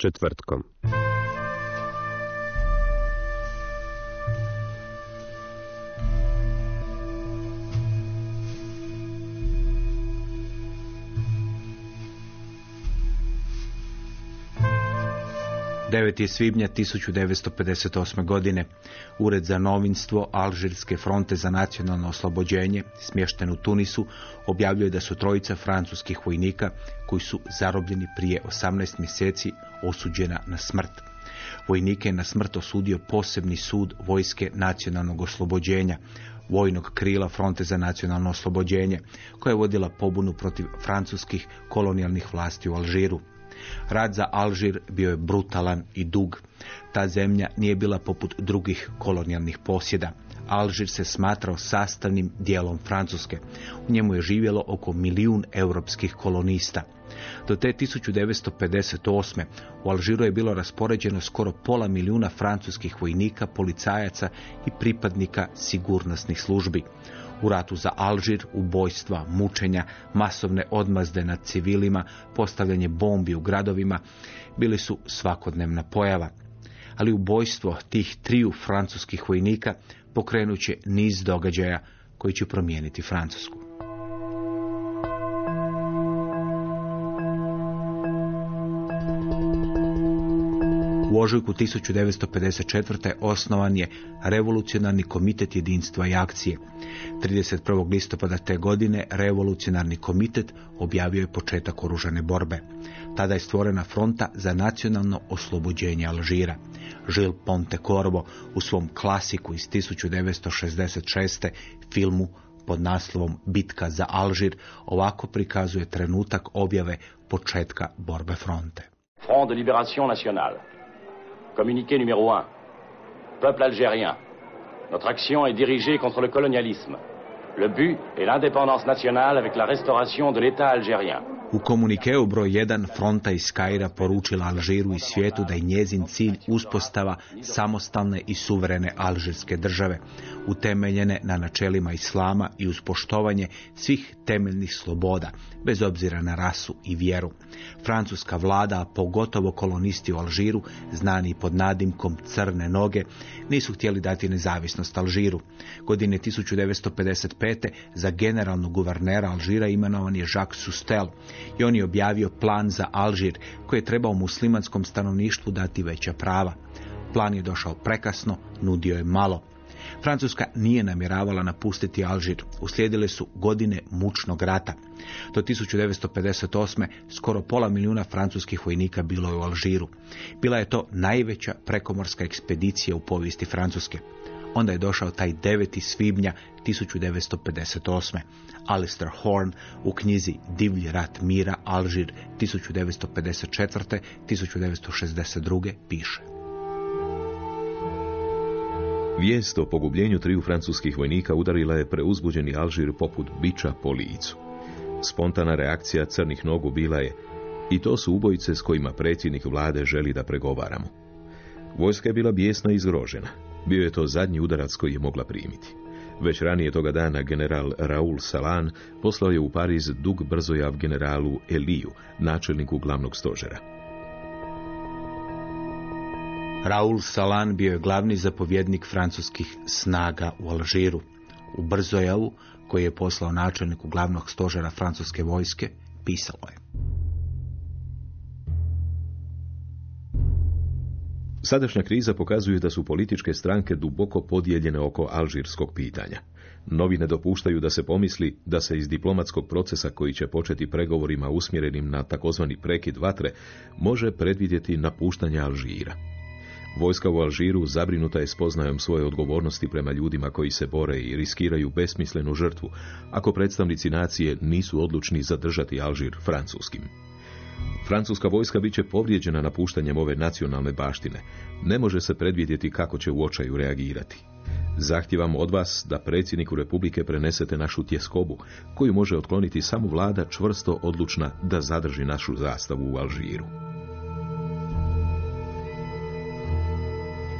Četvrtkom. Devet svibnja 1958. godine. Ured za novinstvo Alžirske fronte za nacionalno oslobođenje, smješten u Tunisu, objavljuje da su trojica francuskih vojnika, koji su zarobljeni prije 18 mjeseci, osuđena na smrt. Vojnike je na smrt osudio posebni sud Vojske nacionalnog oslobođenja, vojnog krila Fronte za nacionalno oslobođenje, koja je vodila pobunu protiv francuskih kolonijalnih vlasti u Alžiru. Rad za Alžir bio je brutalan i dug. Ta zemlja nije bila poput drugih kolonijalnih posjeda. Alžir se smatrao sastavnim dijelom Francuske. U njemu je živjelo oko milijun europskih kolonista. Do te 1958. u Alžiru je bilo raspoređeno skoro pola milijuna francuskih vojnika, policajaca i pripadnika sigurnosnih službi. U ratu za Alžir, ubojstva, mučenja, masovne odmazde nad civilima, postavljanje bombi u gradovima bili su svakodnevna pojava. Ali ubojstvo tih triju francuskih vojnika pokrenut će niz događaja koji će promijeniti Francusku. U ožujku 1954. osnovan je Revolucionarni komitet jedinstva i akcije. 31. listopada te godine Revolucionarni komitet objavio je početak oružane borbe. Tada je stvorena fronta za nacionalno oslobođenje Alžira. Žil Pontecorvo u svom klasiku iz 1966. filmu pod naslovom Bitka za Alžir ovako prikazuje trenutak objave početka borbe fronte. Front de libération nationale. Communiqué numéro 1. Peuple algérien. Notre action est dirigée contre le colonialisme. Le but est l'indépendance nationale avec la restauration de l'État algérien. U komunikeu broj 1 fronta iz Kaira poručila Alžiru i svijetu da je njezin cilj uspostava samostalne i suverene alžirske države, utemeljene na načelima islama i uz poštovanje svih temeljnih sloboda, bez obzira na rasu i vjeru. Francuska vlada, a pogotovo kolonisti u Alžiru, znani pod nadimkom crne noge, nisu htjeli dati nezavisnost Alžiru. Godine 1955. za generalnog guvernera Alžira imenovan je Jacques Sustel i on je objavio plan za Alžir koji je trebao muslimanskom stanovništvu dati veća prava. Plan je došao prekasno, nudio je malo. Francuska nije namjeravala napustiti Alžir. Uslijedile su godine mučnog rata. Do 1958. skoro pola milijuna francuskih vojnika bilo je u Alžiru. Bila je to najveća prekomorska ekspedicija u povijesti Francuske. Onda je došao taj 9. svibnja 1958. Alistair Horn u knjizi Divlji rat mira Alžir 1954. 1962. piše. Vijest o pogubljenju triju francuskih vojnika udarila je preuzbuđeni Alžir poput bića po licu. Spontana reakcija crnih nogu bila je i to su ubojice s kojima predsjednik vlade želi da pregovaramo. Vojska je bila bijesna i izgrožena. Bio je to zadnji udarac koji je mogla primiti. Već ranije toga dana general Raul Salan poslao je u Pariz dug brzojav generalu Eliju, načelniku glavnog stožera. Raul Salan bio je glavni zapovjednik francuskih snaga u Alžiru. U Brzojavu, koji je poslao načelniku glavnog stožera francuske vojske, pisalo je. Sadašnja kriza pokazuje da su političke stranke duboko podijeljene oko alžirskog pitanja. Novi ne dopuštaju da se pomisli da se iz diplomatskog procesa koji će početi pregovorima usmjerenim na takozvani prekid vatre može predvidjeti napuštanje Alžira. Vojska u Alžiru zabrinuta je spoznajom svoje odgovornosti prema ljudima koji se bore i riskiraju besmislenu žrtvu, ako predstavnici nacije nisu odlučni zadržati Alžir francuskim. Francuska vojska bit će povrijeđena napuštanjem ove nacionalne baštine. Ne može se predvidjeti kako će u očaju reagirati. Zahtijevam od vas da predsjedniku Republike prenesete našu tjeskobu, koju može otkloniti samo vlada čvrsto odlučna da zadrži našu zastavu u Alžiru.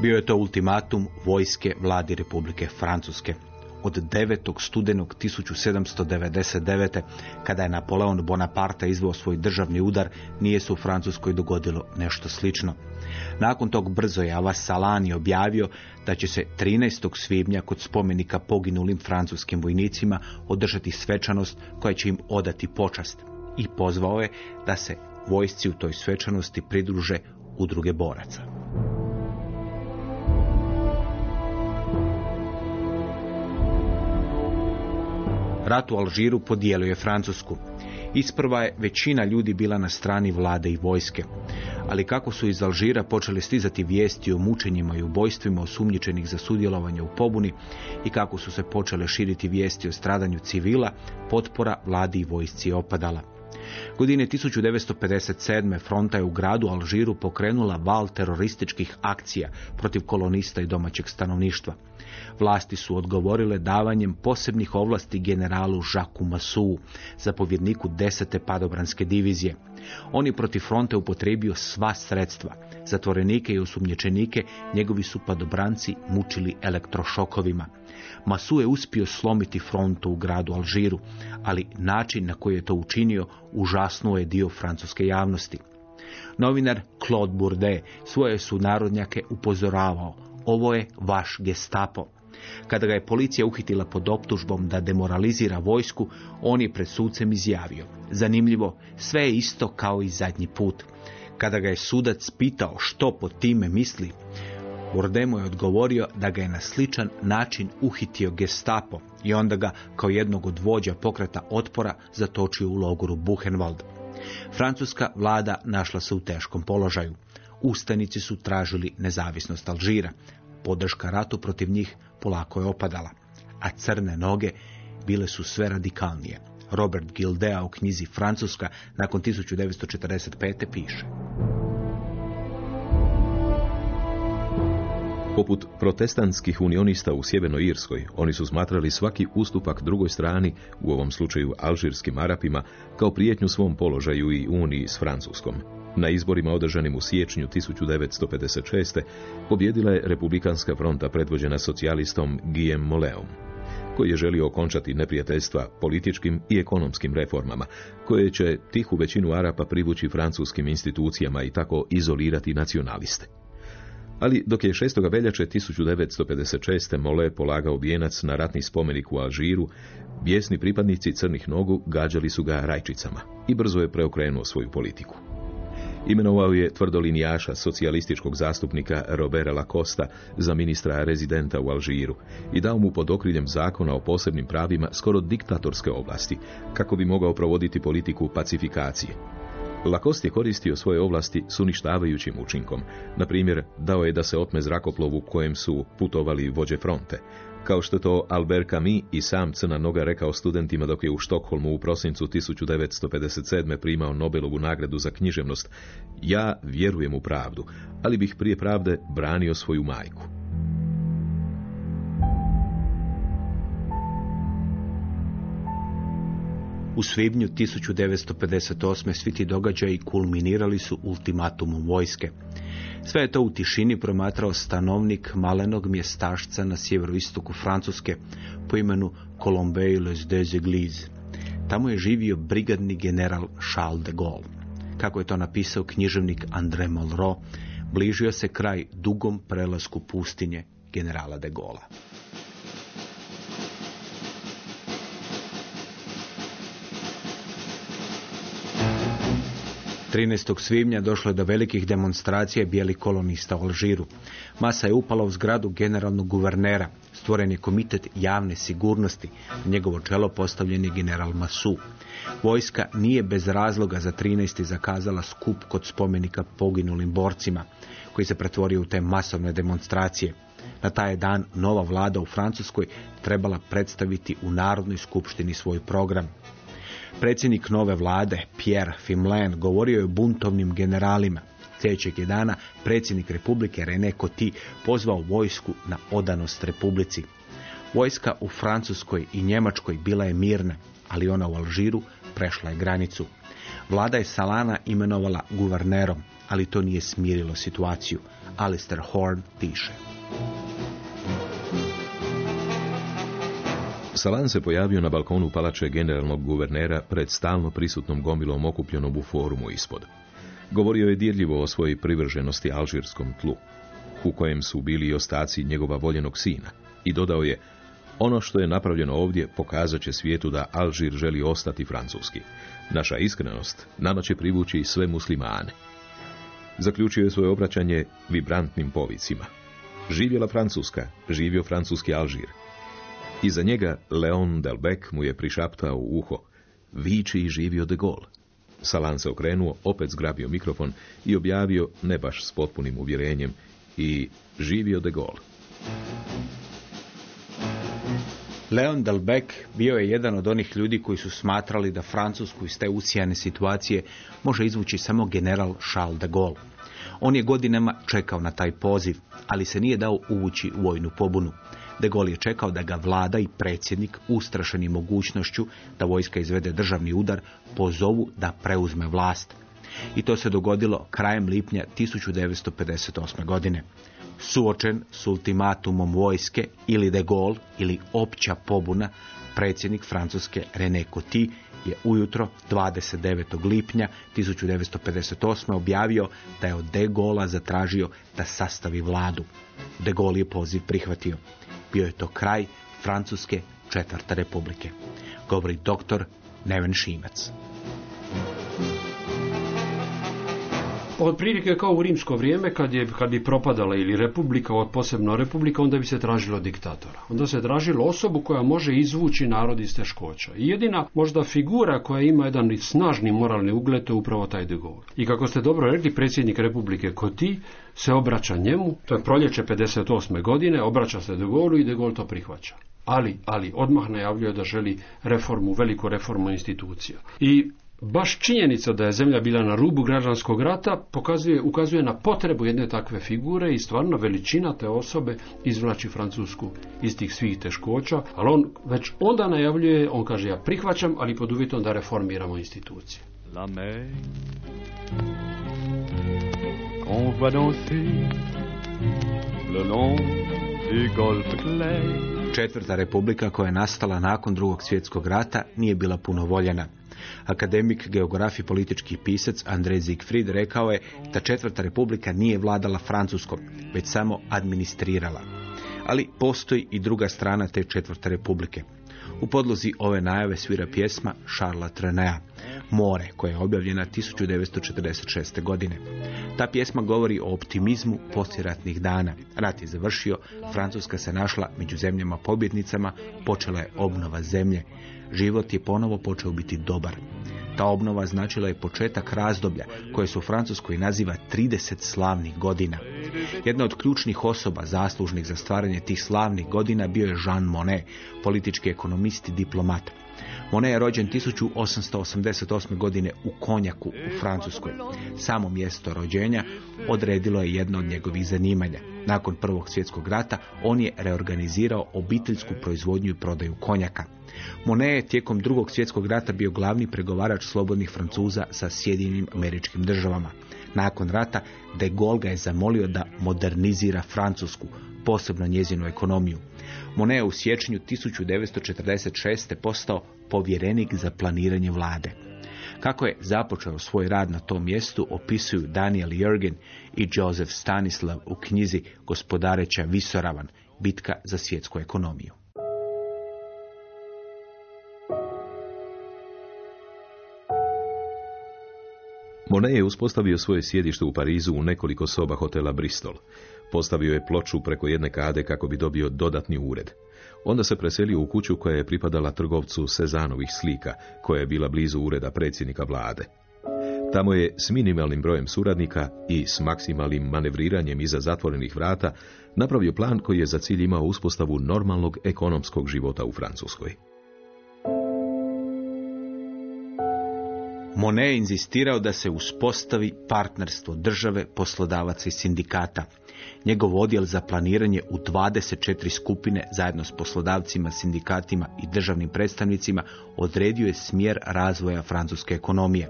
Bio je to ultimatum vojske vladi Republike Francuske. Od 9. studenog 1799. kada je Napoleon Bonaparte izveo svoj državni udar, nije se u Francuskoj dogodilo nešto slično. Nakon tog brzo je Avas Salani objavio da će se 13. svibnja kod spomenika poginulim francuskim vojnicima održati svečanost koja će im odati počast. I pozvao je da se vojsci u toj svečanosti pridruže udruge boraca. Rat u Alžiru podijelio je Francusku. Isprva je većina ljudi bila na strani vlade i vojske. Ali kako su iz Alžira počeli stizati vijesti o mučenjima i ubojstvima osumnjičenih za sudjelovanje u pobuni i kako su se počele širiti vijesti o stradanju civila, potpora vladi i vojsci je opadala. Godine 1957. fronta je u gradu Alžiru pokrenula val terorističkih akcija protiv kolonista i domaćeg stanovništva. Vlasti su odgovorile davanjem posebnih ovlasti generalu Žaku Masu, zapovjedniku desete padobranske divizije. On je protiv fronte upotrebio sva sredstva. Zatvorenike i osumnječenike njegovi su padobranci mučili elektrošokovima. Masu je uspio slomiti frontu u gradu Alžiru, ali način na koji je to učinio užasnuo je dio francuske javnosti. Novinar Claude Bourdet svoje su narodnjake upozoravao, ovo je vaš gestapo. Kada ga je policija uhitila pod optužbom da demoralizira vojsku, on je pred sucem izjavio. Zanimljivo, sve je isto kao i zadnji put. Kada ga je sudac pitao što pod time misli, Bordemo je odgovorio da ga je na sličan način uhitio gestapo i onda ga kao jednog od vođa pokreta otpora zatočio u logoru Buchenwald. Francuska vlada našla se u teškom položaju. Ustanici su tražili nezavisnost Alžira. Podrška ratu protiv njih polako je opadala, a crne noge bile su sve radikalnije. Robert Gildea u knjizi Francuska nakon 1945. piše. Poput protestantskih unionista u Sjevernoj Irskoj, oni su smatrali svaki ustupak drugoj strani, u ovom slučaju alžirskim Arapima, kao prijetnju svom položaju i uniji s Francuskom. Na izborima održanim u siječnju 1956. pobjedila je Republikanska fronta predvođena socijalistom Guillaume Moleom, koji je želio okončati neprijateljstva političkim i ekonomskim reformama, koje će tihu većinu Arapa privući francuskim institucijama i tako izolirati nacionaliste. Ali dok je 6. veljače 1956. Mole polagao vijenac na ratni spomenik u Alžiru, bijesni pripadnici crnih nogu gađali su ga rajčicama i brzo je preokrenuo svoju politiku. Imenovao je tvrdolinijaša socijalističkog zastupnika Robera Lacosta za ministra rezidenta u Alžiru i dao mu pod okriljem zakona o posebnim pravima skoro diktatorske oblasti, kako bi mogao provoditi politiku pacifikacije. Lakost je koristio svoje ovlasti s uništavajućim učinkom. Na primjer, dao je da se otme zrakoplovu kojem su putovali vođe fronte. Kao što to Albert Camus i sam Crna Noga rekao studentima dok je u Štokholmu u prosincu 1957. primao Nobelovu nagradu za književnost. Ja vjerujem u pravdu, ali bih prije pravde branio svoju majku. U svibnju 1958. svi ti događaji kulminirali su ultimatumom vojske. Sve je to u tišini promatrao stanovnik malenog mjestašca na sjeveroistoku Francuske po imenu Colombey les deux Églises. Tamo je živio brigadni general Charles de Gaulle. Kako je to napisao književnik André Malraux, bližio se kraj dugom prelasku pustinje generala de Gaulle. 13. svibnja došlo je do velikih demonstracija bijelih kolonista u Alžiru. Masa je upala u zgradu generalnog guvernera. Stvoren je komitet javne sigurnosti. Njegovo čelo postavljen je general Masu. Vojska nije bez razloga za 13. zakazala skup kod spomenika poginulim borcima, koji se pretvorio u te masovne demonstracije. Na taj dan nova vlada u Francuskoj trebala predstaviti u Narodnoj skupštini svoj program. Predsjednik nove vlade, Pierre Fimlen, govorio je buntovnim generalima. Sljedećeg je dana predsjednik Republike René Coty pozvao vojsku na odanost Republici. Vojska u Francuskoj i Njemačkoj bila je mirna, ali ona u Alžiru prešla je granicu. Vlada je Salana imenovala guvernerom, ali to nije smirilo situaciju. Alistair Horn piše. Salan se pojavio na balkonu palače generalnog guvernera pred stalno prisutnom gomilom okupljenom u forumu ispod. Govorio je dirljivo o svojoj privrženosti alžirskom tlu, u kojem su bili i ostaci njegova voljenog sina, i dodao je ono što je napravljeno ovdje pokazat će svijetu da Alžir želi ostati francuski. Naša iskrenost nama će privući sve muslimane. Zaključio je svoje obraćanje vibrantnim povicima. Živjela Francuska, živio francuski Alžir. Iza njega Leon Delbec mu je prišaptao u uho. Viči i živio de Gaulle. Salan se okrenuo, opet zgrabio mikrofon i objavio, ne baš s potpunim uvjerenjem, i živio de Gaulle. Leon Delbec bio je jedan od onih ljudi koji su smatrali da Francusku iz te usijane situacije može izvući samo general Charles de Gaulle. On je godinama čekao na taj poziv, ali se nije dao uvući u vojnu pobunu. De Gaulle je čekao da ga vlada i predsjednik, ustrašeni mogućnošću da vojska izvede državni udar, pozovu da preuzme vlast. I to se dogodilo krajem lipnja 1958. godine. Suočen s ultimatumom vojske ili de Gaulle ili opća pobuna, predsjednik Francuske René Coty je ujutro 29. lipnja 1958. objavio da je od de Gaulle zatražio da sastavi vladu. De Gaulle je poziv prihvatio. Bio je to kraj Francuske četvrte republike. Govori doktor Neven Šimac. Otprilike kao u rimsko vrijeme kad je kad bi propadala ili republika, posebno republika, onda bi se tražilo diktatora. Onda se tražilo osobu koja može izvući narod iz teškoća. I jedina možda figura koja ima jedan snažni moralni ugled to je upravo taj de. I kako ste dobro rekli, predsjednik republike Koti se obraća njemu, to je proljeće 58. godine, obraća se de Gaulle i de to prihvaća. Ali, ali odmah najavljuje da želi reformu, veliku reformu institucija. I Baš činjenica da je zemlja bila na rubu građanskog rata pokazuje, ukazuje na potrebu jedne takve figure i stvarno veličina te osobe izvlači Francusku iz tih svih teškoća, ali on već onda najavljuje, on kaže ja prihvaćam, ali pod uvjetom da reformiramo institucije. La mer qu'on voit danser le long Četvrta republika koja je nastala nakon drugog svjetskog rata nije bila puno voljena. Akademik, geograf i politički pisac Andrej Ziegfried rekao je da četvrta republika nije vladala Francuskom, već samo administrirala. Ali postoji i druga strana te četvrte republike. U podlozi ove najave svira pjesma Charlesa Trenea, More, koja je objavljena 1946. godine. Ta pjesma govori o optimizmu posljeratnih dana. Rat je završio, Francuska se našla među zemljama pobjednicama, počela je obnova zemlje. Život je ponovo počeo biti dobar. Ta obnova značila je početak razdoblja koje se u Francuskoj naziva 30 slavnih godina. Jedna od ključnih osoba zaslužnih za stvaranje tih slavnih godina bio je Jean Monnet, politički ekonomist i diplomat. Monet je rođen 1888. godine u Konjaku u Francuskoj. Samo mjesto rođenja odredilo je jedno od njegovih zanimanja. Nakon Prvog svjetskog rata on je reorganizirao obiteljsku proizvodnju i prodaju konjaka. Monet je tijekom drugog svjetskog rata bio glavni pregovarač slobodnih Francuza sa Sjedinjenim američkim državama. Nakon rata de Gaulle ga je zamolio da modernizira Francusku, posebno njezinu ekonomiju. Monet je u siječnju 1946. postao povjerenik za planiranje vlade. Kako je započeo svoj rad na tom mjestu opisuju Daniel Jürgen i Joseph Stanislav u knjizi Gospodareća Visoravan, bitka za svjetsku ekonomiju. Monet je uspostavio svoje sjedište u Parizu u nekoliko soba hotela Bristol. Postavio je ploču preko jedne kade kako bi dobio dodatni ured. Onda se preselio u kuću koja je pripadala trgovcu Sezanovih slika, koja je bila blizu ureda predsjednika vlade. Tamo je s minimalnim brojem suradnika i s maksimalnim manevriranjem iza zatvorenih vrata napravio plan koji je za cilj imao uspostavu normalnog ekonomskog života u Francuskoj. Monet je inzistirao da se uspostavi partnerstvo države, poslodavaca i sindikata. Njegov odjel za planiranje u 24 skupine zajedno s poslodavcima, sindikatima i državnim predstavnicima odredio je smjer razvoja francuske ekonomije.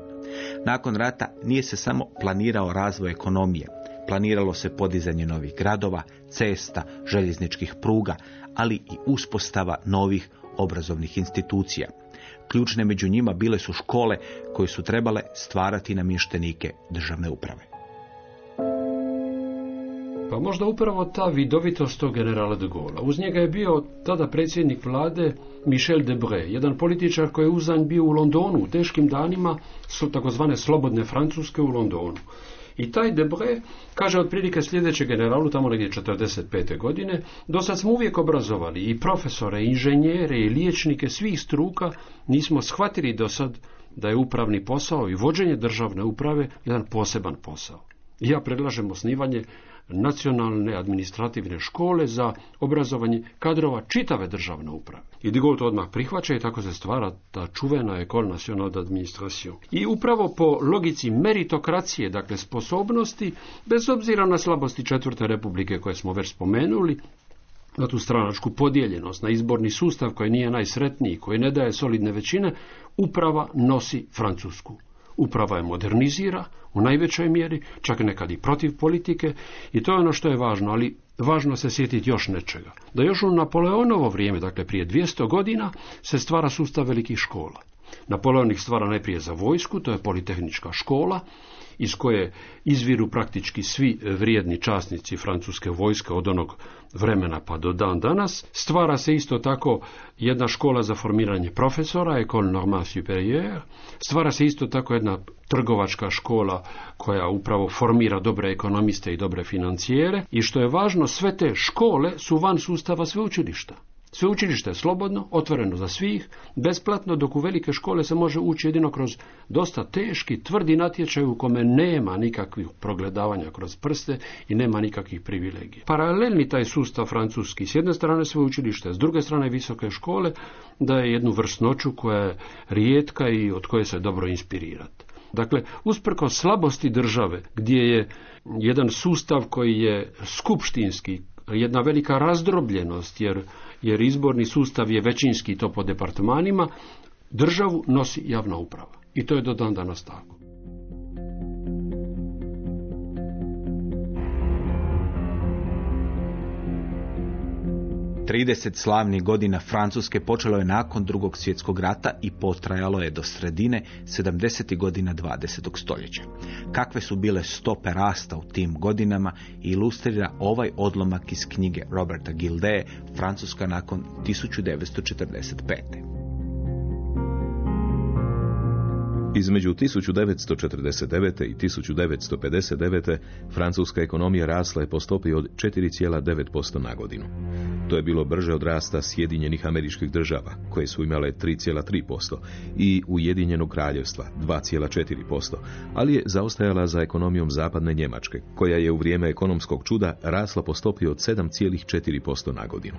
Nakon rata nije se samo planirao razvoj ekonomije, planiralo se podizanje novih gradova, cesta, željezničkih pruga, ali i uspostava novih obrazovnih institucija. Ključne među njima bile su škole koje su trebale stvarati namještenike državne uprave. Pa možda upravo ta vidovitost tog generala de Gaulle. Uz njega je bio tada predsjednik vlade Michel Debré, jedan političar koji je uzanj bio u Londonu u teškim danima, su takozvane slobodne Francuske u Londonu. I taj Debré kaže otprilike sljedeće generalu, tamo negdje 45. godine, do sad smo uvijek obrazovali i profesore, i inženjere, i liječnike svih struka, nismo shvatili do sad da je upravni posao i vođenje državne uprave jedan poseban posao. Ja predlažem osnivanje nacionalne administrativne škole za obrazovanje kadrova čitave državne uprave. I Gaulle to odmah prihvaća i tako se stvara ta čuvena École nationale d'administration. I upravo po logici meritokracije, dakle sposobnosti, bez obzira na slabosti četvrte republike koje smo već spomenuli, na tu stranačku podijeljenost, na izborni sustav koji nije najsretniji, koji ne daje solidne većine, uprava nosi Francusku. Uprava je modernizira u najvećoj mjeri, čak nekad i protiv politike i to je ono što je važno, ali važno se sjetiti još nečega. Da još u Napoleonovo vrijeme, dakle prije 200 godina, se stvara sustav velikih škola. Napoleon ih stvara najprije za vojsku, to je politehnička škola, iz koje izviru praktički svi vrijedni časnici francuske vojske od onog vremena pa do dan danas. Stvara se isto tako jedna škola za formiranje profesora, École Normale Supérieure. Stvara se isto tako jedna trgovačka škola koja upravo formira dobre ekonomiste i dobre financijere. I što je važno, sve te škole su van sustava sveučilišta. Sveučilište je slobodno, otvoreno za svih, besplatno, dok u velike škole se može ući jedino kroz dosta teški, tvrdi natječaj u kome nema nikakvih progledavanja kroz prste i nema nikakvih privilegija. Paralelni taj sustav francuski, s jedne strane sveučilište, s druge strane visoke škole, daje jednu vrsnoću koja je rijetka i od koje se dobro inspirirati. Dakle, usprko slabosti države, gdje je jedan sustav koji je skupštinski, jedna velika razdrobljenost, jer jer izborni sustav je većinski to po departmanima, državu nosi javna uprava. I to je do dan danas tako. Trideset slavnih godina Francuske počelo je nakon drugog svjetskog rata i potrajalo je do sredine 70. godina 20. stoljeća. Kakve su bile stope rasta u tim godinama ilustrira ovaj odlomak iz knjige Roberta Gilde, Francuska nakon 1945. Između 1949. i 1959. francuska ekonomija rasla je po stopi od 4,9% na godinu. To je bilo brže od rasta Sjedinjenih američkih država, koje su imale 3,3% i Ujedinjenog kraljevstva 2,4%, ali je zaostajala za ekonomijom zapadne Njemačke, koja je u vrijeme ekonomskog čuda rasla po stopi od 7,4% na godinu.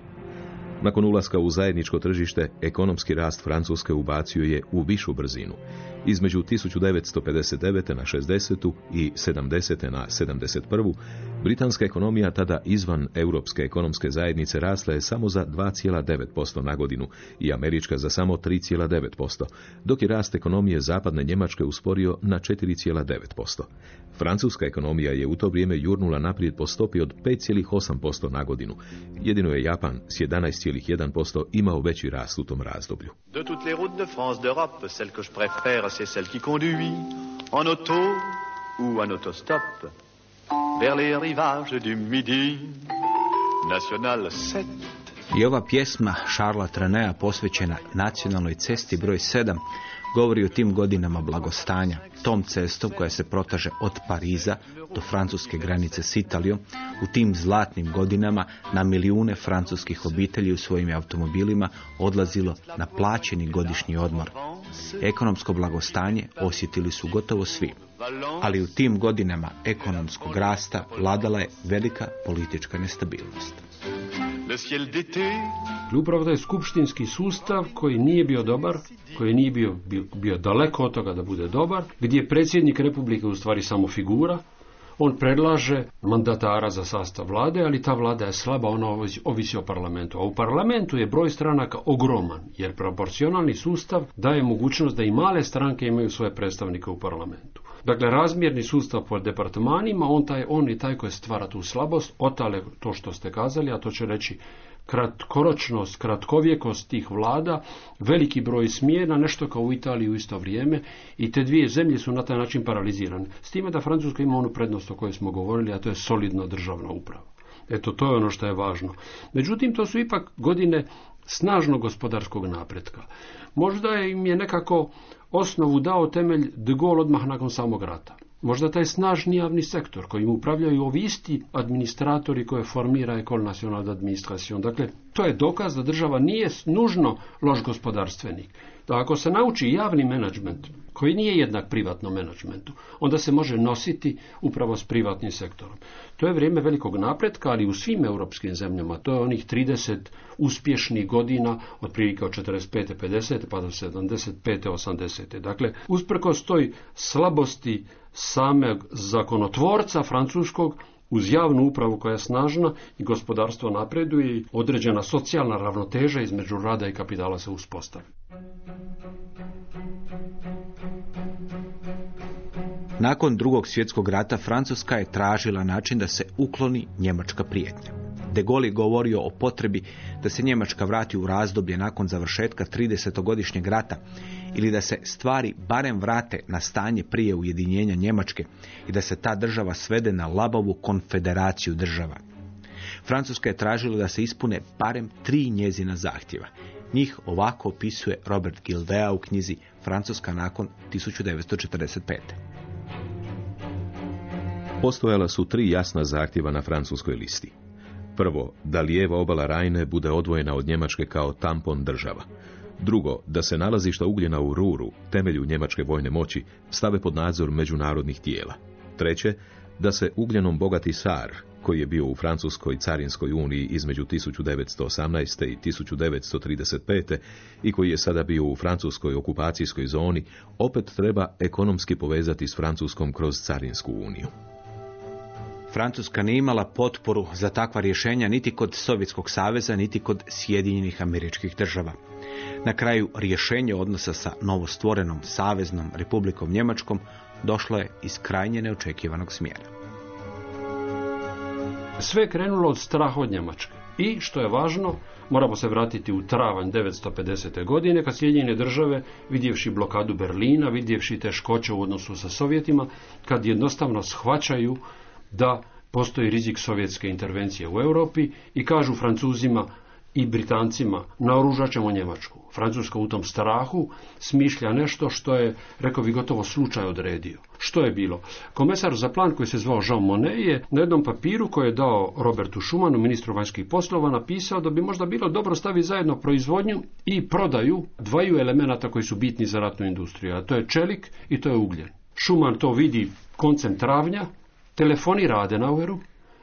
Nakon ulaska u zajedničko tržište, ekonomski rast Francuske ubacio je u višu brzinu. Između 1959. na 60. i 70. na 71. britanska ekonomija tada izvan Europske ekonomske zajednice rasla je samo za 2,9% na godinu i američka za samo 3,9%, dok je rast ekonomije zapadne Njemačke usporio na 4,9%. Francuska ekonomija je u to vrijeme jurnula naprijed po stopi od 5,8% na godinu. Jedino je Japan s 11,1% imao veći rast u tom razdoblju. De toutes les routes de France, d'Europe, celle que je préfère, c'est celle qui conduit en auto ou en autostop vers les rivages du Midi. National 7 I ova pjesma Šarla Tranea posvećena nacionalnoj cesti broj 7 govori o tim godinama blagostanja, tom cestom koja se protaže od Pariza do francuske granice s Italijom, u tim zlatnim godinama na milijune francuskih obitelji u svojim automobilima odlazilo na plaćeni godišnji odmor. Ekonomsko blagostanje osjetili su gotovo svi. Ali u tim godinama ekonomskog rasta vladala je velika politička nestabilnost. Upravo taj skupštinski sustav koji nije bio dobar, koji nije bio, bio, bio daleko od toga da bude dobar, gdje je predsjednik Republike u stvari samo figura, on predlaže mandatara za sastav vlade, ali ta vlada je slaba, ona ovisi o parlamentu. A u parlamentu je broj stranaka ogroman, jer proporcionalni sustav daje mogućnost da i male stranke imaju svoje predstavnike u parlamentu. Dakle, razmjerni sustav po departmanima, on, taj, on je taj koji stvara tu slabost, otale to što ste kazali, a to će reći kratkoročnost, kratkovjekost tih vlada, veliki broj smjena, nešto kao u Italiji u isto vrijeme i te dvije zemlje su na taj način paralizirane. S time da Francuska ima onu prednost o kojoj smo govorili, a to je solidno državna uprava. Eto, to je ono što je važno. Međutim, to su ipak godine snažnog gospodarskog napretka. Možda im je nekako osnovu dao temelj de Gaulle odmah nakon samog rata. Možda taj snažni javni sektor kojim upravljaju ovi isti administratori koje formira Ecole Nationale d'Administration. Dakle, to je dokaz da država nije nužno loš gospodarstvenik. Da ako se nauči javni menadžment, koji nije jednak privatnom menadžmentu, onda se može nositi upravo s privatnim sektorom. To je vrijeme velikog napretka, ali u svim europskim zemljama. To je onih 30 uspješnih godina, otprilike od 45. 50. pa do 75. 80. Dakle, usprkos toj slabosti samog zakonotvorca francuskog, uz javnu upravu koja je snažna i gospodarstvo napreduje i određena socijalna ravnoteža između rada i kapitala se uspostavi. Nakon drugog svjetskog rata Francuska je tražila način da se ukloni njemačka prijetnja. De Gaulle je govorio o potrebi da se Njemačka vrati u razdoblje nakon završetka 30-godišnjeg rata ili da se stvari barem vrate na stanje prije ujedinjenja Njemačke i da se ta država svede na labavu konfederaciju država. Francuska je tražila da se ispune barem tri njezina zahtjeva. Njih ovako opisuje Robert Gildea u knjizi Francuska nakon 1945. Postojala su tri jasna zahtjeva na francuskoj listi. Prvo, da lijeva obala Rajne bude odvojena od Njemačke kao tampon država. Drugo, da se nalazišta ugljena u Ruru, temelju njemačke vojne moći, stave pod nadzor međunarodnih tijela. Treće, da se ugljenom bogati Sar, koji je bio u Francuskoj carinskoj uniji između 1918. i 1935. i koji je sada bio u francuskoj okupacijskoj zoni, opet treba ekonomski povezati s Francuskom kroz carinsku uniju. Francuska nije imala potporu za takva rješenja niti kod Sovjetskog saveza, niti kod Sjedinjenih američkih država. Na kraju rješenje odnosa sa novostvorenom saveznom Republikom Njemačkom došlo je iz krajnje neočekivanog smjera. Sve je krenulo od straha od Njemačke. I, što je važno, moramo se vratiti u travanj 950. godine, kad Sjedinjene države, vidjevši blokadu Berlina, vidjevši teškoće u odnosu sa Sovjetima, kad jednostavno shvaćaju da postoji rizik sovjetske intervencije u Europi i kažu Francuzima i Britancima naoružat ćemo Njemačku. Francuska u tom strahu smišlja nešto što je, rekao bi, gotovo slučaj odredio. Što je bilo? Komesar za plan koji se zvao Jean Monnet je na jednom papiru koji je dao Robertu Schumanu, ministru vanjskih poslova, napisao da bi možda bilo dobro staviti zajedno proizvodnju i prodaju dvaju elemenata koji su bitni za ratnu industriju, a to je čelik i to je ugljen. Schumann to vidi koncem travnja, telefonira Adenaueru,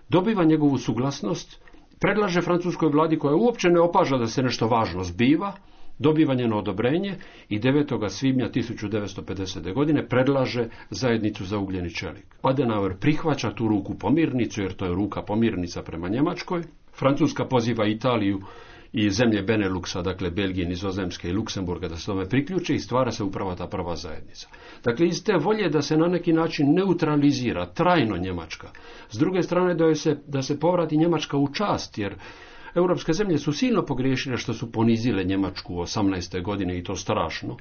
dobiva njegovu suglasnost, predlaže francuskoj vladi koja uopće ne opaža da se nešto važno zbiva, dobiva njeno odobrenje i 9. svibnja 1950. godine predlaže zajednicu za ugljeni čelik. Adenauer prihvaća tu ruku pomirnicu, jer to je ruka pomirnica prema Njemačkoj. Francuska poziva Italiju i zemlje Beneluxa, dakle Belgije, Nizozemske i Luksemburga da se tome priključe i stvara se upravo ta prva zajednica. Dakle, iz te volje da se na neki način neutralizira trajno Njemačka. S druge strane da, se, da se povrati Njemačka u čast, jer europske zemlje su silno pogriješile što su ponizile Njemačku u 18. godine i to strašno.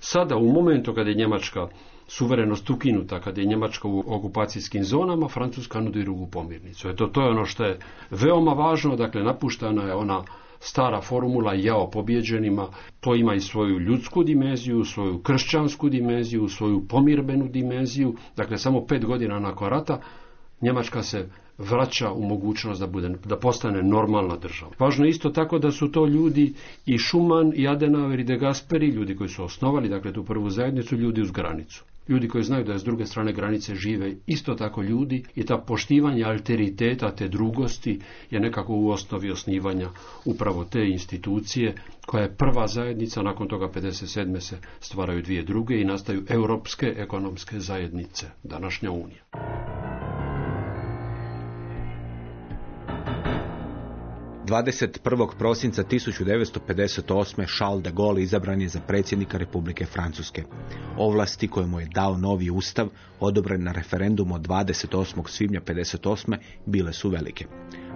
Sada, u momentu kada je Njemačka suverenost ukinuta, kada je Njemačka u okupacijskim zonama, Francuska nudi drugu pomirnicu. Eto, to je ono što je veoma važno, dakle, napuštana je ona stara formula jao pobjeđenima, to ima i svoju ljudsku dimenziju, svoju kršćansku dimenziju, svoju pomirbenu dimenziju. Dakle, samo pet godina nakon rata Njemačka se vraća u mogućnost da, bude, da postane normalna država. Važno je isto tako da su to ljudi i Schumann, i Adenauer, i De Gasperi, ljudi koji su osnovali dakle, tu prvu zajednicu, ljudi uz granicu. Ljudi koji znaju da s druge strane granice žive isto tako ljudi i ta poštivanje alteriteta, te drugosti je nekako u osnovi osnivanja upravo te institucije koja je prva zajednica, nakon toga 57. se stvaraju dvije druge i nastaju europske ekonomske zajednice, današnja Unija. 21. prosinca 1958. Charles de Gaulle izabran je za predsjednika Republike Francuske. Ovlasti koje mu je dao novi ustav, odobren na referendumu od 28. svibnja 58. bile su velike.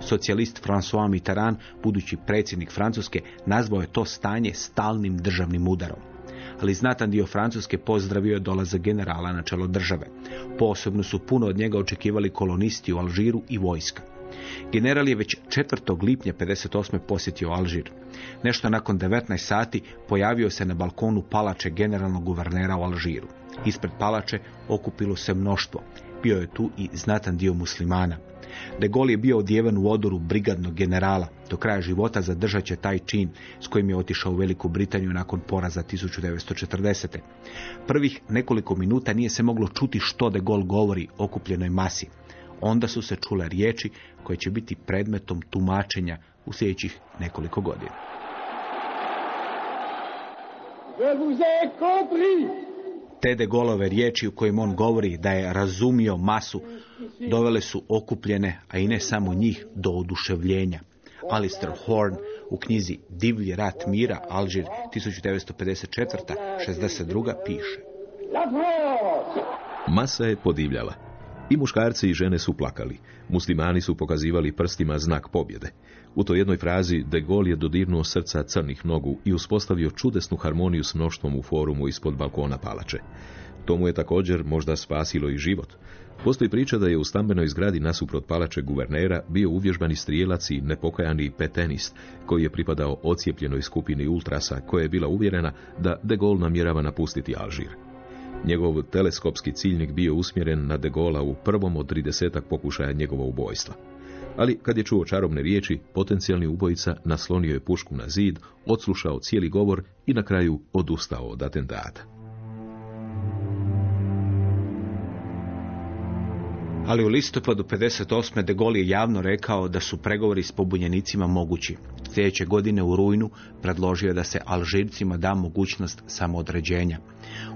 Socijalist François Mitterrand, budući predsjednik Francuske, nazvao je to stanje stalnim državnim udarom ali znatan dio Francuske pozdravio je dolazak generala na čelo države. Posebno su puno od njega očekivali kolonisti u Alžiru i vojska. General je već 4. lipnja 58. posjetio Alžir. Nešto nakon 19 sati pojavio se na balkonu palače generalnog guvernera u Alžiru. Ispred palače okupilo se mnoštvo. Bio je tu i znatan dio muslimana. De Gaulle je bio odjeven u odoru brigadnog generala. Do kraja života zadržat će taj čin s kojim je otišao u Veliku Britaniju nakon poraza 1940. Prvih nekoliko minuta nije se moglo čuti što De Gaulle govori okupljenoj masi. Onda su se čule riječi koje će biti predmetom tumačenja u sljedećih nekoliko godina. Te de golove riječi u kojim on govori da je razumio masu dovele su okupljene, a i ne samo njih, do oduševljenja. Alistair Horn u knjizi Divlji rat mira, Alžir 1954. 62. piše. Masa je podivljala. I muškarci i žene su plakali. Muslimani su pokazivali prstima znak pobjede. U toj jednoj frazi De Gaulle je dodirnuo srca crnih nogu i uspostavio čudesnu harmoniju s mnoštvom u forumu ispod balkona palače. To mu je također možda spasilo i život. Postoji priča da je u stambenoj zgradi nasuprot palače guvernera bio uvježbani strijelac i nepokojani petenist, koji je pripadao ocijepljenoj skupini ultrasa, koja je bila uvjerena da De Gaulle namjerava napustiti Alžir. Njegov teleskopski ciljnik bio usmjeren na De Gola u prvom od tridesetak pokušaja njegova ubojstva. Ali kad je čuo čarobne riječi, potencijalni ubojica naslonio je pušku na zid, odslušao cijeli govor i na kraju odustao od atentata. Ali u listopadu 58. de Gaulle je javno rekao da su pregovori s pobunjenicima mogući. Sljedeće godine u rujnu predložio da se Alžircima da mogućnost samoodređenja.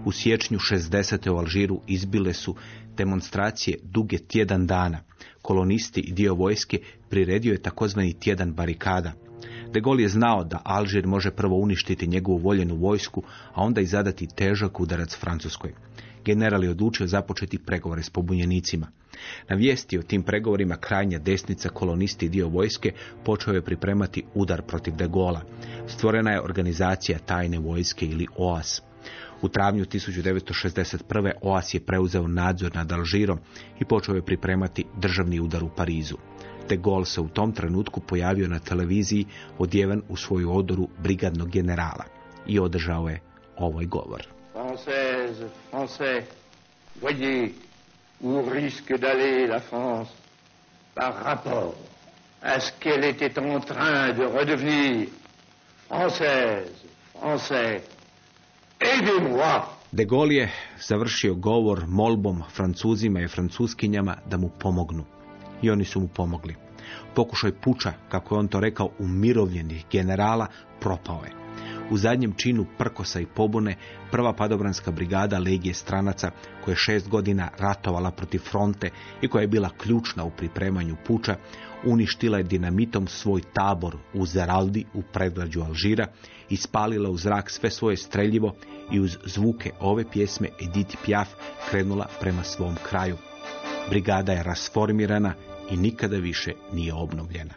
U siječnju 60. u Alžiru izbile su demonstracije duge tjedan dana. Kolonisti i dio vojske priredio je takozvani tjedan barikada. De Gaulle je znao da Alžir može prvo uništiti njegovu voljenu vojsku, a onda i zadati težak udarac Francuskoj. General je odlučio započeti pregovore s pobunjenicima. Na vijesti o tim pregovorima krajnja desnica kolonisti dio vojske počeo je pripremati udar protiv de Gola. Stvorena je organizacija tajne vojske ili OAS. U travnju 1961. OAS je preuzeo nadzor nad Alžirom i počeo je pripremati državni udar u Parizu. De Gaulle se u tom trenutku pojavio na televiziji odjeven u svoju odoru brigadnog generala i održao je ovaj govor. Française, Français, voyez où risque d'aller la France par rapport à ce qu'elle était en train de redevenir. Française, Français, aidez-moi. De Gaulle je završio govor molbom Francuzima i Francuskinjama da mu pomognu. I oni su mu pomogli. Pokušaj puča, kako je on to rekao, umirovljenih generala propao je. U zadnjem činu prkosa i pobune prva padobranska brigada legije stranaca koja je šest godina ratovala protiv fronte i koja je bila ključna u pripremanju puča, uništila je dinamitom svoj tabor u Zeraldi u predgrađu Alžira i spalila u zrak sve svoje streljivo i uz zvuke ove pjesme Edith Piaf krenula prema svom kraju. Brigada je rasformirana i nikada više nije obnovljena.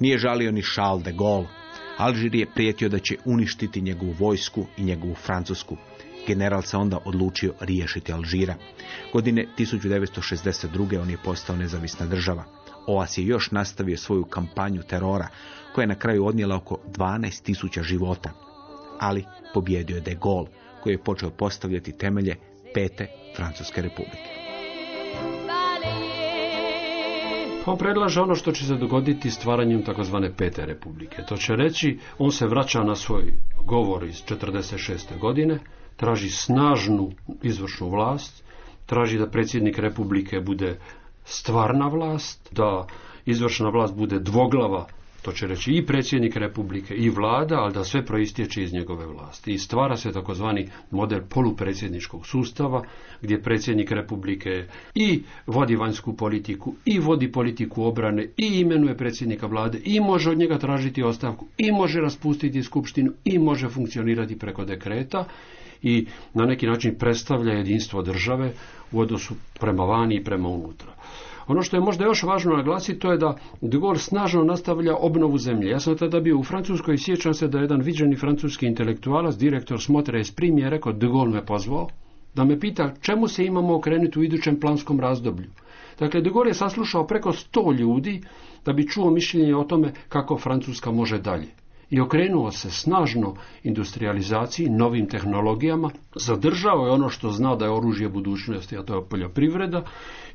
Nije žalio ni Charles de Gaulle. Alžir je prijetio da će uništiti njegovu vojsku i njegovu Francusku. General se onda odlučio riješiti Alžira. Godine 1962. on je postao nezavisna država. OAS je još nastavio svoju kampanju terora, koja je na kraju odnijela oko 12.000 života. Ali pobjedio je de Gaulle, koji je počeo postavljati temelje pete Francuske republike. On predlaže ono što će se dogoditi stvaranjem takozvane pete republike. To će reći, on se vraća na svoj govor iz 46. godine, traži snažnu izvršnu vlast, traži da predsjednik republike bude stvarna vlast, da izvršna vlast bude dvoglava to će reći i predsjednik Republike i vlada, ali da sve proistječe iz njegove vlasti. I stvara se takozvani model polupredsjedničkog sustava, gdje predsjednik Republike i vodi vanjsku politiku, i vodi politiku obrane, i imenuje predsjednika vlade, i može od njega tražiti ostavku, i može raspustiti skupštinu, i može funkcionirati preko dekreta i na neki način predstavlja jedinstvo države u odnosu prema vani i prema unutra. Ono što je možda još važno naglasiti to je da de Gaulle snažno nastavlja obnovu zemlje. Ja sam tada bio u Francuskoj i sjećam se da jedan viđeni francuski intelektualac, direktor Smotre iz Primije, rekao de Gaulle me pozvao da me pita čemu se imamo okrenuti u idućem planskom razdoblju. Dakle, de Gaulle je saslušao preko sto ljudi da bi čuo mišljenje o tome kako Francuska može dalje i okrenuo se snažno industrializaciji, novim tehnologijama, zadržao je ono što zna da je oružje budućnosti, a to je poljoprivreda,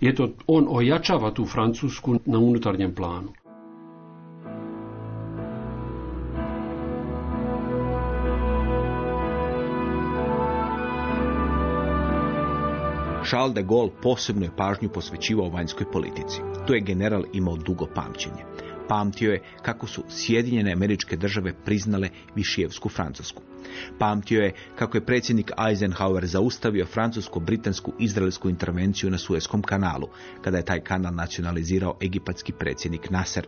i eto, on ojačava tu Francusku na unutarnjem planu. Charles de Gaulle posebno je pažnju posvećivao vanjskoj politici. Tu je general imao dugo pamćenje. Pamtio je kako su Sjedinjene američke države priznale Višijevsku Francusku. Pamtio je kako je predsjednik Eisenhower zaustavio francusko-britansku izraelsku intervenciju na Suezkom kanalu, kada je taj kanal nacionalizirao egipatski predsjednik Nasser.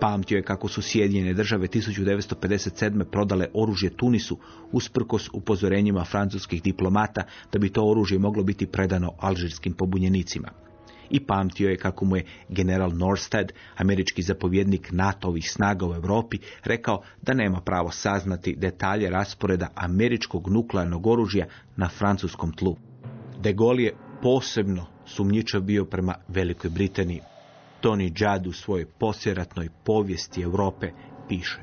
Pamtio je kako su Sjedinjene države 1957. prodale oružje Tunisu usprkos upozorenjima francuskih diplomata da bi to oružje moglo biti predano alžirskim pobunjenicima i pamtio je kako mu je general Norstad, američki zapovjednik NATO-ovih snaga u Europi, rekao da nema pravo saznati detalje rasporeda američkog nuklearnog oružja na francuskom tlu. De Gaulle je posebno sumnjičav bio prema Velikoj Britaniji. Tony Judd u svojoj posjeratnoj povijesti Europe piše.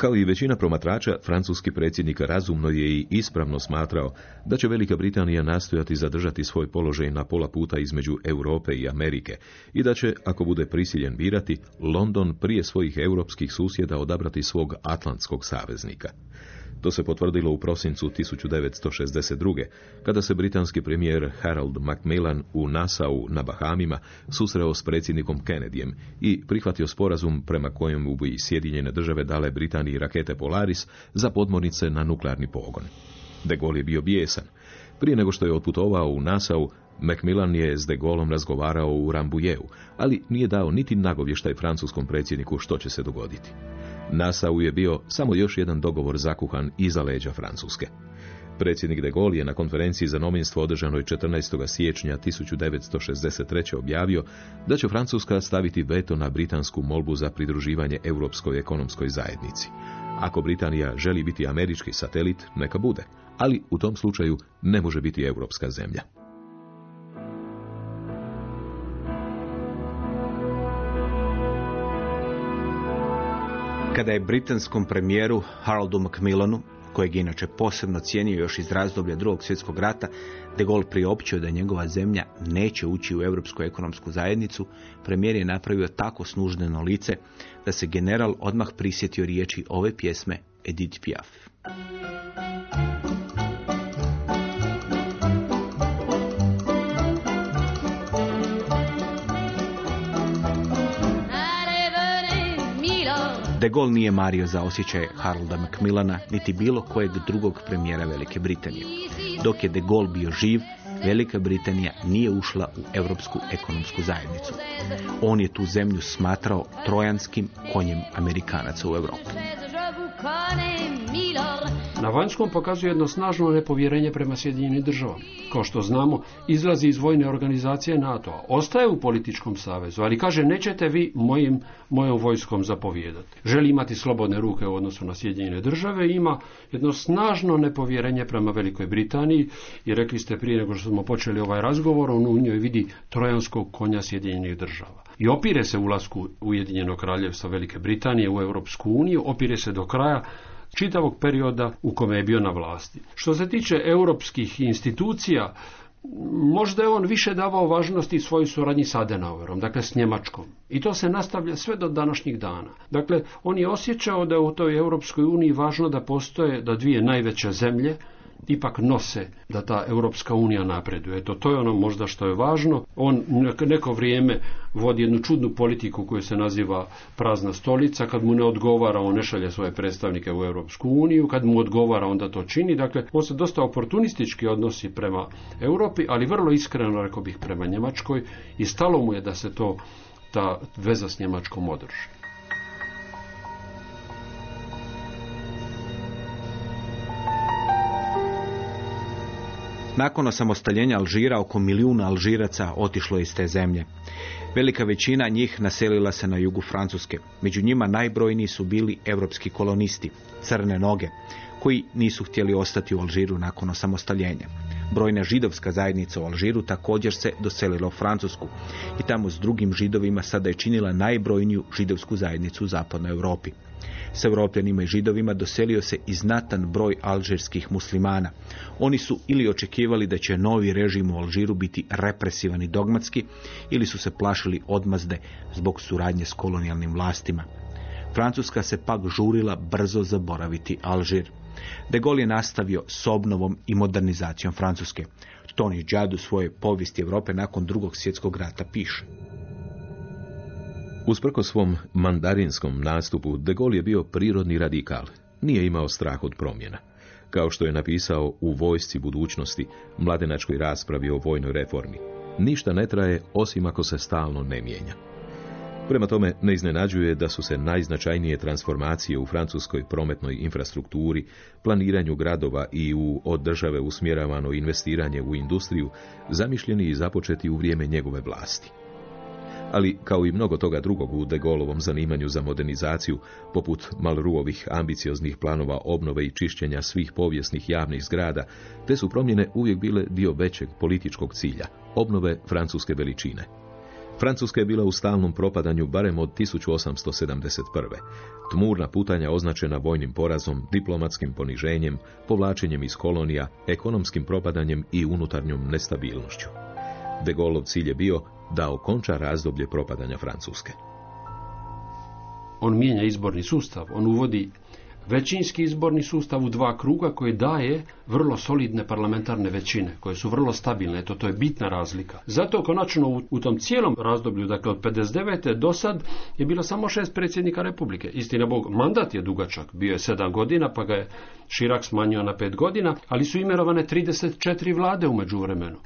Kao i većina promatrača, francuski predsjednik razumno je i ispravno smatrao da će Velika Britanija nastojati zadržati svoj položaj na pola puta između Europe i Amerike i da će, ako bude prisiljen birati, London prije svojih europskih susjeda odabrati svog atlantskog saveznika. To se potvrdilo u prosincu 1962. kada se britanski premijer Harold Macmillan u Nassau na Bahamima susreo s predsjednikom Kennedyjem i prihvatio sporazum prema kojem bi Sjedinjene države dale Britaniji rakete Polaris za podmornice na nuklearni pogon. De Gaulle je bio bijesan. Prije nego što je otputovao u Nassau, Macmillan je s de Gaulleom razgovarao u Rambujeu, ali nije dao niti nagovještaj francuskom predsjedniku što će se dogoditi. Nassau je bio samo još jedan dogovor zakuhan iza leđa Francuske. Predsjednik de Gaulle je na konferenciji za novinstvo održanoj 14. siječnja 1963. objavio da će Francuska staviti veto na britansku molbu za pridruživanje Europskoj ekonomskoj zajednici. Ako Britanija želi biti američki satelit, neka bude, ali u tom slučaju ne može biti europska zemlja. Kada je britanskom premijeru Haroldu Macmillanu, kojeg je inače posebno cijenio još iz razdoblja drugog svjetskog rata, de Gaulle priopćio da njegova zemlja neće ući u Europsku ekonomsku zajednicu, premijer je napravio tako snužneno lice da se general odmah prisjetio riječi ove pjesme Edith Piaf. De Gaulle nije mario za osjećaje Harolda Macmillana niti bilo kojeg drugog premijera Velike Britanije. Dok je de Gaulle bio živ, Velika Britanija nije ušla u Europsku ekonomsku zajednicu. On je tu zemlju smatrao trojanskim konjem Amerikanaca u Europi. Na vanjskom pokazuje jedno snažno nepovjerenje prema Sjedinjenim državama. Kao što znamo, izlazi iz vojne organizacije NATO-a, ostaje u političkom savezu, ali kaže nećete vi mojim, mojom vojskom zapovijedati. Želi imati slobodne ruke u odnosu na Sjedinjene države ima jedno snažno nepovjerenje prema Velikoj Britaniji i rekli ste prije nego što smo počeli ovaj razgovor, on u njoj vidi trojanskog konja Sjedinjenih država. I opire se ulasku Ujedinjenog kraljevstva Velike Britanije u Europsku uniju, opire se do kraja čitavog perioda u kome je bio na vlasti. Što se tiče europskih institucija, možda je on više davao važnosti svojoj suradnji s Adenauerom, dakle s Njemačkom. I to se nastavlja sve do današnjih dana. Dakle, on je osjećao da u toj Europskoj uniji važno da postoje da dvije najveće zemlje, ipak nose da ta Europska unija napreduje. Eto, to je ono možda što je važno. On neko vrijeme vodi jednu čudnu politiku koju se naziva prazna stolica. Kad mu ne odgovara, on ne šalje svoje predstavnike u Europsku uniju. Kad mu odgovara, onda to čini. Dakle, on se dosta oportunistički odnosi prema Europi, ali vrlo iskreno, rekao bih, prema Njemačkoj i stalo mu je da se to ta veza s Njemačkom održi. Nakon osamostaljenja Alžira oko milijuna Alžiraca otišlo iz te zemlje. Velika većina njih naselila se na jugu Francuske. Među njima najbrojniji su bili europski kolonisti, crne noge, koji nisu htjeli ostati u Alžiru nakon osamostaljenja. Brojna židovska zajednica u Alžiru također se doselila u Francusku i tamo s drugim židovima sada je činila najbrojniju židovsku zajednicu u zapadnoj Europi. S Europljanima i židovima doselio se i znatan broj alžirskih muslimana. Oni su ili očekivali da će novi režim u Alžiru biti represivan i dogmatski, ili su se plašili odmazde zbog suradnje s kolonijalnim vlastima. Francuska se pak žurila brzo zaboraviti Alžir. De Gaulle je nastavio s obnovom i modernizacijom Francuske. Tony Judd u svojoj povijesti Europe nakon drugog svjetskog rata piše. Usprko svom mandarinskom nastupu, de Gaulle je bio prirodni radikal. Nije imao strah od promjena. Kao što je napisao u Vojsci budućnosti, mladenačkoj raspravi o vojnoj reformi. Ništa ne traje osim ako se stalno ne mijenja. Prema tome, ne iznenađuje da su se najznačajnije transformacije u francuskoj prometnoj infrastrukturi, planiranju gradova i u od države usmjeravano investiranje u industriju zamišljeni i započeti u vrijeme njegove vlasti ali kao i mnogo toga drugog u De Gaulleovom zanimanju za modernizaciju, poput Malruovih ambicioznih planova obnove i čišćenja svih povijesnih javnih zgrada, te su promjene uvijek bile dio većeg političkog cilja, obnove francuske veličine. Francuska je bila u stalnom propadanju barem od 1871. Tmurna putanja označena vojnim porazom, diplomatskim poniženjem, povlačenjem iz kolonija, ekonomskim propadanjem i unutarnjom nestabilnošću. De Gaulleov cilj je bio da okonča razdoblje propadanja Francuske. On mijenja izborni sustav, on uvodi većinski izborni sustav u dva kruga koji daje vrlo solidne parlamentarne većine, koje su vrlo stabilne, eto to je bitna razlika. Zato konačno u, u tom cijelom razdoblju, dakle od 59. do sad je bilo samo šest predsjednika Republike. Istina Bog, mandat je dugačak, bio je sedam godina, pa ga je Širak smanjio na pet godina, ali su imenovane 34 vlade u međuvremenu.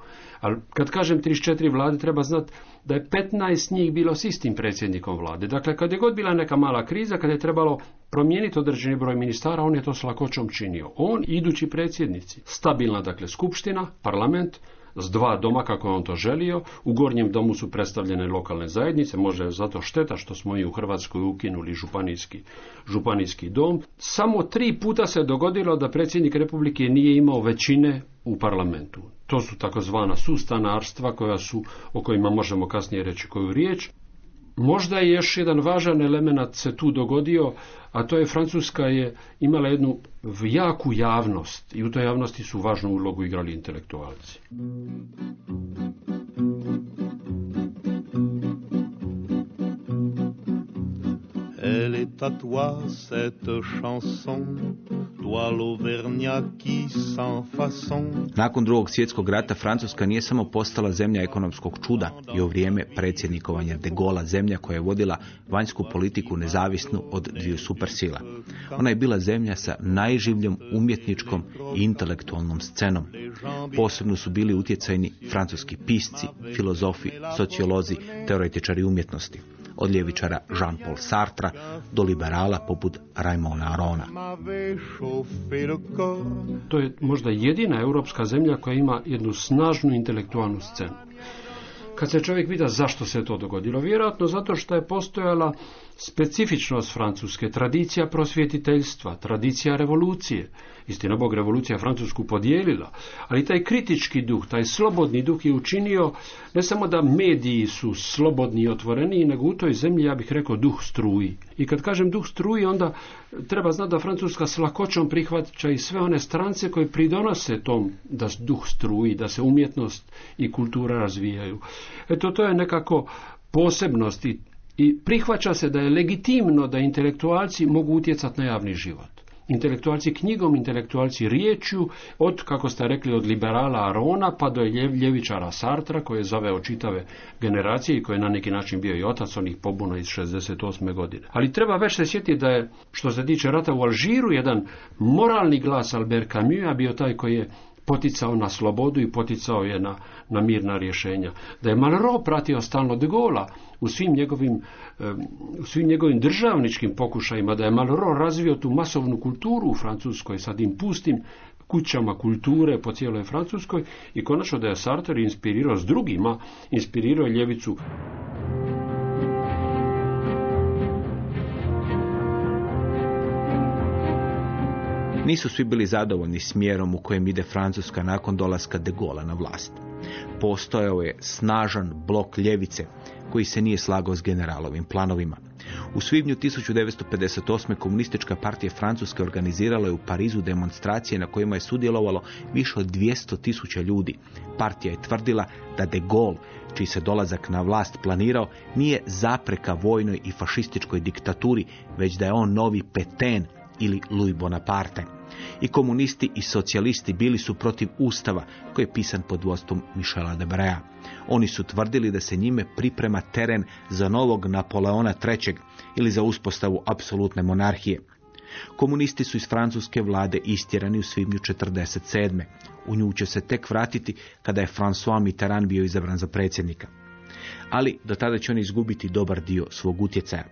Ali kad kažem 34 vlade, treba znati da je 15 njih bilo s istim predsjednikom vlade. Dakle, kad je god bila neka mala kriza, kad je trebalo promijeniti određeni broj ministara, on je to s lakoćom činio. On idući predsjednici. Stabilna, dakle, skupština, parlament, s dva doma kako je on to želio. U gornjem domu su predstavljene lokalne zajednice, može je zato šteta što smo i u Hrvatskoj ukinuli županijski, županijski dom. Samo tri puta se dogodilo da predsjednik Republike nije imao većine u parlamentu. To su takozvana sustanarstva koja su, o kojima možemo kasnije reći koju riječ. Možda je još jedan važan element se tu dogodio, a to je Francuska je imala jednu jaku javnost i u toj javnosti su važnu ulogu igrali intelektualci. À toi cette chanson, toi l'Auvergnat qui sans façon. Nakon drugog svjetskog rata Francuska nije samo postala zemlja ekonomskog čuda i u vrijeme predsjednikovanja de Gola zemlja koja je vodila vanjsku politiku nezavisnu od dviju supersila. Ona je bila zemlja sa najživljom umjetničkom i intelektualnom scenom. Posebno su bili utjecajni francuski pisci, filozofi, sociolozi, teoretičari umjetnosti. Od ljevičara Jean-Paul Sartra do liberala poput Raimona Arona. To je možda jedina europska zemlja koja ima jednu snažnu intelektualnu scenu. Kad se čovjek pita zašto se to dogodilo, vjerojatno zato što je postojala specifičnost francuske, tradicija prosvjetiteljstva, tradicija revolucije. Istina Bog, revolucija Francusku podijelila, ali taj kritički duh, taj slobodni duh je učinio ne samo da mediji su slobodni i otvoreni, nego u toj zemlji, ja bih rekao, duh struji. I kad kažem duh struji, onda treba znati da Francuska s lakoćom prihvaća i sve one strance koje pridonose tom da duh struji, da se umjetnost i kultura razvijaju. Eto, to je nekako posebnost i prihvaća se da je legitimno da intelektualci mogu utjecati na javni život. Intelektualci knjigom, intelektualci riječju, od, kako ste rekli, od liberala Arona pa do ljevičara Sartra, koje je zaveo čitave generacije i koji je na neki način bio i otac onih pobuna iz 68. godine. Ali treba već se sjetiti da je, što se tiče rata u Alžiru, jedan moralni glas Albert Camus bio taj koji je poticao na slobodu i poticao je na, na mirna rješenja. Da je Malraux pratio stalno de Gola u svim njegovim, u svim njegovim državničkim pokušajima, da je Malraux razvio tu masovnu kulturu u Francuskoj sa tim pustim kućama kulture po cijeloj Francuskoj i konačno da je Sartre inspirirao s drugima, inspirirao ljevicu Nisu svi bili zadovoljni smjerom u kojem ide Francuska nakon dolaska de Gola na vlast. Postojao je snažan blok ljevice koji se nije slagao s generalovim planovima. U svibnju 1958. komunistička partija Francuske organizirala je u Parizu demonstracije na kojima je sudjelovalo više od 200 tisuća ljudi. Partija je tvrdila da de Gaulle, čiji se dolazak na vlast planirao, nije zapreka vojnoj i fašističkoj diktaturi, već da je on novi peten ili Louis Bonaparte. I komunisti i socijalisti bili su protiv ustava koji je pisan pod vodstvom Michela de Brea. Oni su tvrdili da se njime priprema teren za novog Napoleona III. ili za uspostavu apsolutne monarhije. Komunisti su iz francuske vlade istjerani u svibnju 47. U nju će se tek vratiti kada je François Mitterrand bio izabran za predsjednika. Ali do tada će oni izgubiti dobar dio svog utjecaja.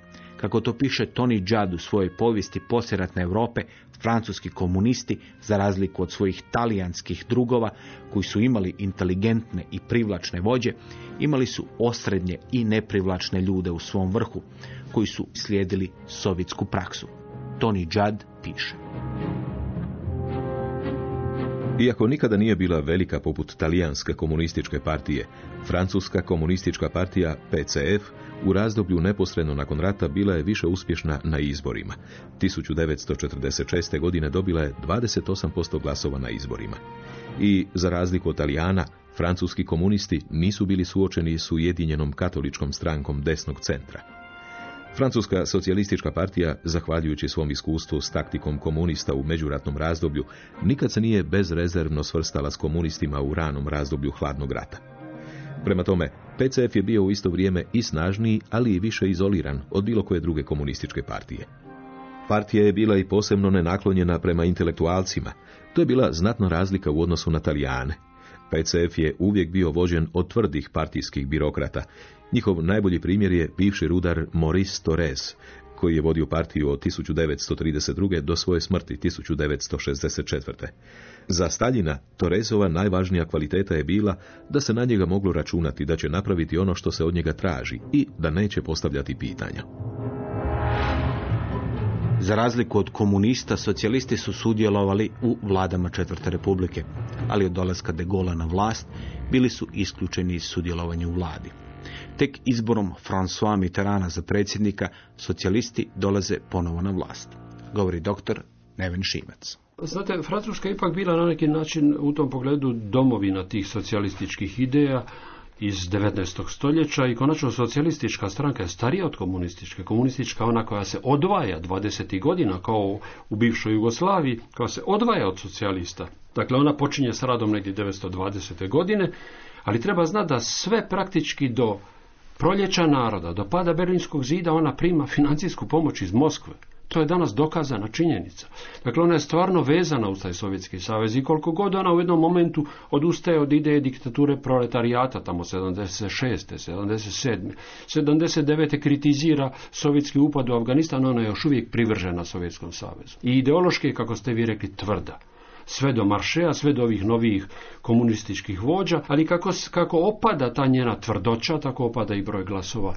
Kako to piše Tony Judd u svojoj povijesti posjeratne Europe, francuski komunisti, za razliku od svojih talijanskih drugova, koji su imali inteligentne i privlačne vođe, imali su osrednje i neprivlačne ljude u svom vrhu, koji su slijedili sovjetsku praksu. Tony Judd piše. Iako nikada nije bila velika poput talijanske komunističke partije, francuska komunistička partija PCF u razdoblju neposredno nakon rata bila je više uspješna na izborima. 1946. godine dobila je 28% glasova na izborima. I, za razliku od Talijana, francuski komunisti nisu bili suočeni s ujedinjenom katoličkom strankom desnog centra. Francuska socijalistička partija, zahvaljujući svom iskustvu s taktikom komunista u međuratnom razdoblju, nikad se nije bezrezervno svrstala s komunistima u ranom razdoblju hladnog rata. Prema tome, PCF je bio u isto vrijeme i snažniji, ali i više izoliran od bilo koje druge komunističke partije. Partija je bila i posebno nenaklonjena prema intelektualcima. To je bila znatna razlika u odnosu na Talijane. PCF je uvijek bio vođen od tvrdih partijskih birokrata. Njihov najbolji primjer je bivši rudar Maurice Torres, koji je vodio partiju od 1932. do svoje smrti 1964. Za Staljina, Torresova najvažnija kvaliteta je bila da se na njega moglo računati da će napraviti ono što se od njega traži i da neće postavljati pitanja. Za razliku od komunista, socijalisti su sudjelovali u vladama Četvrte republike, ali od dolaska de Gola na vlast bili su isključeni iz sudjelovanja u vladi. Tek izborom François Mitterranda za predsjednika, socijalisti dolaze ponovo na vlast. Govori doktor Neven Šimac. Znate, Francuska je ipak bila na neki način u tom pogledu domovina tih socijalističkih ideja iz 19. stoljeća i konačno socijalistička stranka je starija od komunističke. Komunistička ona koja se odvaja 20. godina kao u bivšoj Jugoslaviji, koja se odvaja od socijalista. Dakle, ona počinje s radom negdje 1920. godine, ali treba znati da sve praktički do proljeća naroda, do pada Berlinskog zida ona prima financijsku pomoć iz Moskve. To je danas dokazana činjenica. Dakle, ona je stvarno vezana uz taj Sovjetski savez i koliko god ona u jednom momentu odustaje od ideje diktature proletarijata, tamo 76. 77. 79. kritizira sovjetski upad u Afganistan, ona je još uvijek privržena Sovjetskom savezu. I ideološki, kako ste vi rekli, tvrda sve do Maršeja, sve do ovih novih komunističkih vođa, ali kako, kako opada ta njena tvrdoća, tako opada i broj glasova.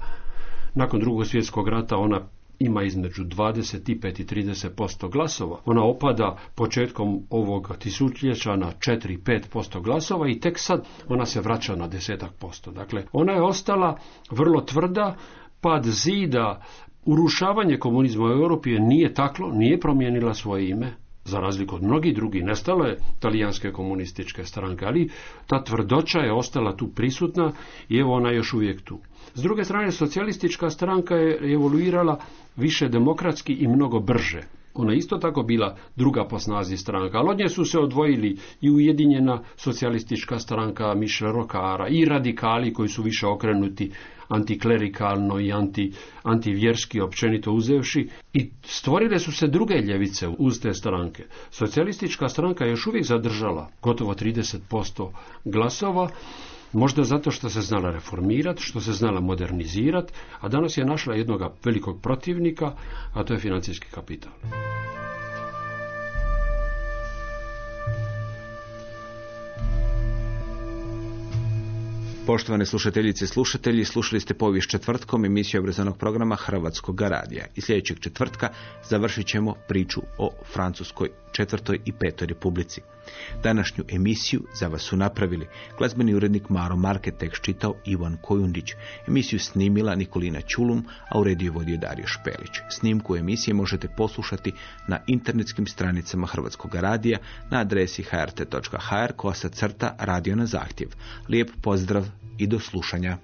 Nakon drugog svjetskog rata ona ima između 25 i 30% glasova. Ona opada početkom ovog tisućljeća na 4-5% glasova i tek sad ona se vraća na desetak posto. Dakle, ona je ostala vrlo tvrda, pad zida, urušavanje komunizma u Europi nije taklo, nije promijenila svoje ime, za razliku od mnogih drugih, nestale talijanske komunističke stranke, ali ta tvrdoća je ostala tu prisutna i evo ona je još uvijek tu. S druge strane, socijalistička stranka je evoluirala više demokratski i mnogo brže. Ona je isto tako bila druga po snazi stranka, ali od nje su se odvojili i Ujedinjena socijalistička stranka Mišle Rokara i radikali koji su više okrenuti antiklerikalno i anti, antivjerski općenito uzevši i stvorile su se druge ljevice uz te stranke. Socijalistička stranka je još uvijek zadržala gotovo 30% glasova, Možda zato što se znala reformirati, što se znala modernizirati, a danas je našla jednog velikog protivnika, a to je financijski kapital. Poštovane slušateljice i slušatelji, slušali ste povijest četvrtkom emisiju obrazovnog programa Hrvatskog radija. I sljedećeg četvrtka završit ćemo priču o Francuskoj četvrtoj i petoj republici. Današnju emisiju za vas su napravili glazbeni urednik Maro Market, tekst čitao Ivan Kojundić. Emisiju snimila Nikolina Čulum, a u rediju vodio Dario Špelić. Snimku emisije možete poslušati na internetskim stranicama Hrvatskog radija na adresi hrt.hr kosa crta radio na zahtjev. Lijep pozdrav i do slušanja.